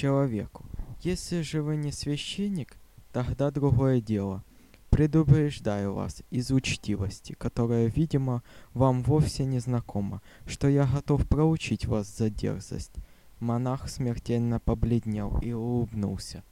человеку. Если же вы не священник, тогда другое дело. Предупреждаю вас из учтивости, которая, видимо, вам вовсе не знакома, что я готов проучить вас за дерзость. Монах смертельно побледнел и улыбнулся.